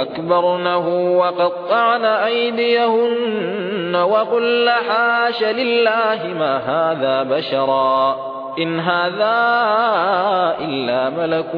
أَكْبَرْنَهُ وَقَطَّعْنَ أَيْدِيَهُنَّ وَقُلْنَ حَاشَ لِلَّهِ مَا هَٰذَا بَشَرًا إِنْ هَٰذَا إِلَّا مَلَكٌ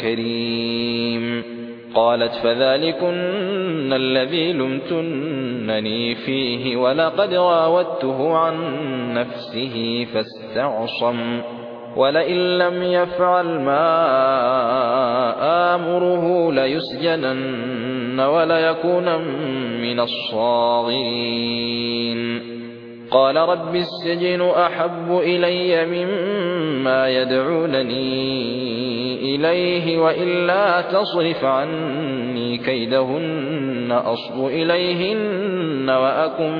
كَرِيمٌ. قَالَتْ فَذَٰلِكُنَّ الَّذِي لُمْتُنَّنِي فِيهِ وَلَقَدْ رَاوَدتُّهُ عَن نَّفْسِهِ فَاسْتَعْصَمَ. وَلَئِن لَّمْ يَفْعَلْ مَا آمُرُهُ لَيُسْجَنَنَّ وَلَيَكُونًا مِّنَ الصَّاغِرِينَ. قَالَ رَبِّ السِّجْنُ أَحَبُّ إِلَيَّ مِمَّا يَدْعُونَنِي إِلَيْهِ وَإِلَّا تَصْرِفْ عَنِّي كَيْدَهُنَّ أَصْبُ إِلَيْهِنَّ وَأَكُن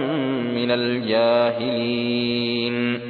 مِّنَ الْجَاهِلِينَ.